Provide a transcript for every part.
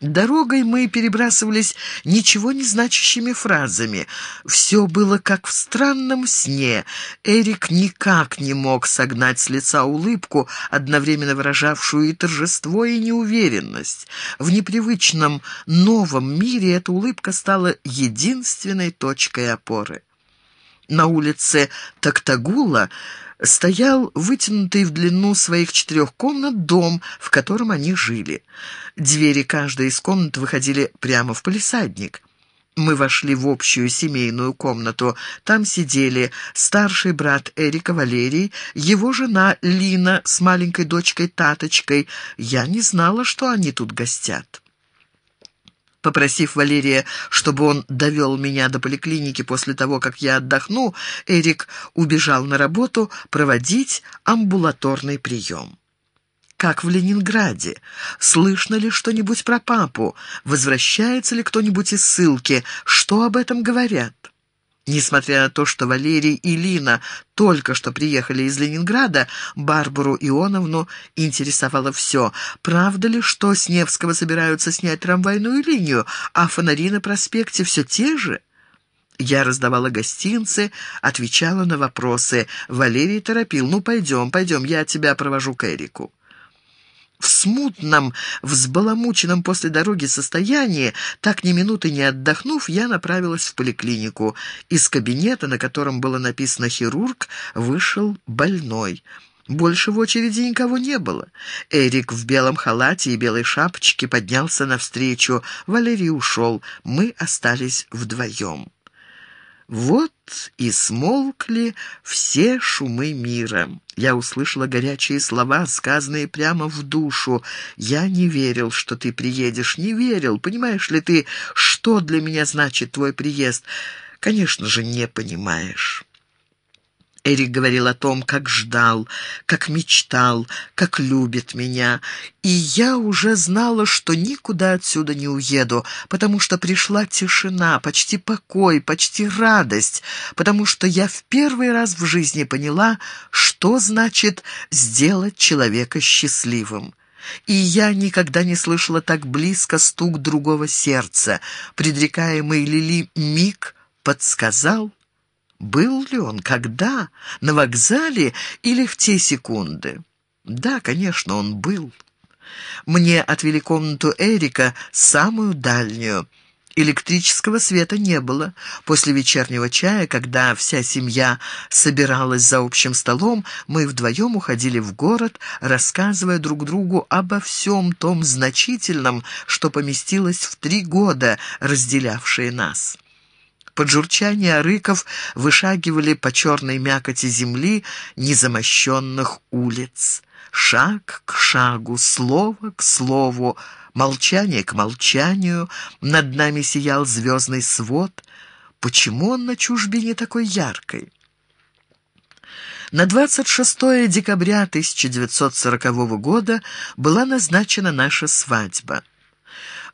Дорогой мы перебрасывались ничего не значащими фразами. Все было как в странном сне. Эрик никак не мог согнать с лица улыбку, одновременно выражавшую и торжество, и неуверенность. В непривычном новом мире эта улыбка стала единственной точкой опоры. На улице Токтагула стоял вытянутый в длину своих четырех комнат дом, в котором они жили. Двери каждой из комнат выходили прямо в палисадник. Мы вошли в общую семейную комнату. Там сидели старший брат Эрика Валерий, его жена Лина с маленькой дочкой Таточкой. Я не знала, что они тут гостят. Попросив Валерия, чтобы он довел меня до поликлиники после того, как я отдохну, Эрик убежал на работу проводить амбулаторный прием. Как в Ленинграде? Слышно ли что-нибудь про папу? Возвращается ли кто-нибудь из ссылки? Что об этом говорят? Несмотря на то, что Валерий и Лина только что приехали из Ленинграда, Барбару Ионовну интересовало все. Правда ли, что с Невского собираются снять трамвайную линию, а фонари на проспекте все те же? Я раздавала гостинцы, отвечала на вопросы. Валерий торопил. «Ну, пойдем, пойдем, я тебя провожу к Эрику». В смутном, взбаламученном после дороги состоянии, так ни минуты не отдохнув, я направилась в поликлинику. Из кабинета, на котором было написано «хирург», вышел больной. Больше в очереди никого не было. Эрик в белом халате и белой шапочке поднялся навстречу. Валерий ушел. Мы остались вдвоем. Вот и смолкли все шумы мира. Я услышала горячие слова, сказанные прямо в душу. «Я не верил, что ты приедешь, не верил. Понимаешь ли ты, что для меня значит твой приезд? Конечно же, не понимаешь». Эрик говорил о том, как ждал, как мечтал, как любит меня. И я уже знала, что никуда отсюда не уеду, потому что пришла тишина, почти покой, почти радость, потому что я в первый раз в жизни поняла, что значит сделать человека счастливым. И я никогда не слышала так близко стук другого сердца. Предрекаемый Лили миг подсказал, был ли он? Когда? На вокзале или в те секунды? Да, конечно, он был. Мне отвели комнату Эрика, самую дальнюю. Электрического света не было. После вечернего чая, когда вся семья собиралась за общим столом, мы вдвоем уходили в город, рассказывая друг другу обо всем том значительном, что поместилось в три года, разделявшие нас. Под журчание рыков вышагивали по черной мякоти земли незамощенных улиц. Шаг к шагу, слово к слову, молчание к молчанию, над нами сиял звездный свод. Почему он на чужбине такой яркой? На 26 декабря 1940 года была назначена наша свадьба.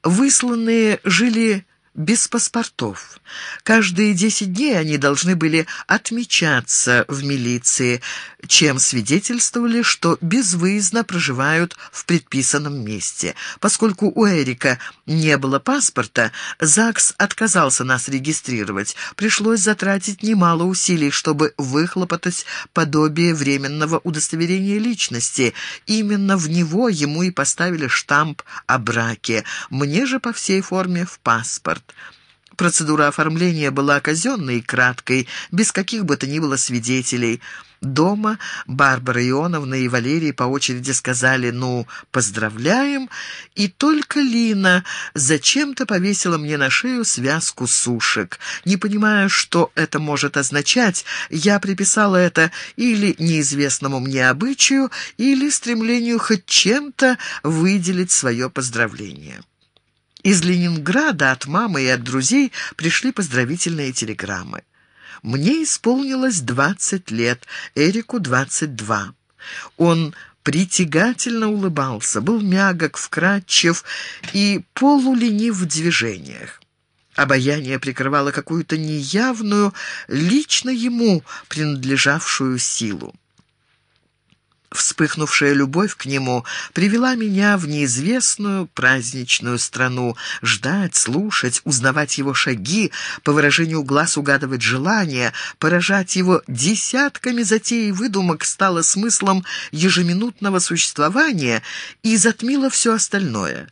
Высланные жили без паспортов. Каждые десять дней они должны были отмечаться в милиции, чем свидетельствовали, что безвыездно проживают в предписанном месте. Поскольку у Эрика не было паспорта, ЗАГС отказался нас регистрировать. Пришлось затратить немало усилий, чтобы выхлопотать подобие временного удостоверения личности. Именно в него ему и поставили штамп о браке. Мне же по всей форме в паспорт. Процедура оформления была казенной и краткой, без каких бы то ни было свидетелей. Дома Барбара Ионовна и Валерий по очереди сказали «ну, поздравляем», и только Лина зачем-то повесила мне на шею связку сушек. Не понимая, что это может означать, я приписала это или неизвестному мне обычаю, или стремлению хоть чем-то выделить свое поздравление. Из Ленинграда от мамы и от друзей пришли поздравительные телеграммы. Мне исполнилось 20 лет, Эрику 22. Он притягательно улыбался, был мягок, вкрадчив и полуленив в движениях. Обаяние прикрывало какую-то неявную, лично ему принадлежавшую силу. Вспыхнувшая любовь к нему привела меня в неизвестную праздничную страну. Ждать, слушать, узнавать его шаги, по выражению глаз угадывать желания, поражать его десятками затей и выдумок стало смыслом ежеминутного существования и затмило все остальное.